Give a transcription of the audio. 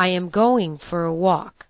I am going for a walk.